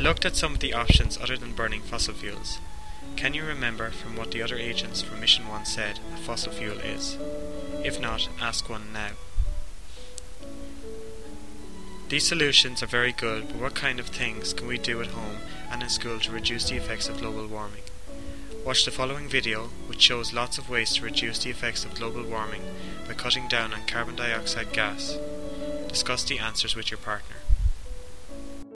looked at some of the options other than burning fossil fuels. Can you remember from what the other agents from Mission 1 said a fossil fuel is? If not, ask one now. These solutions are very good, but what kind of things can we do at home and in school to reduce the effects of global warming? Watch the following video, which shows lots of ways to reduce the effects of global warming by cutting down on carbon dioxide gas. Discuss the answers with your partner.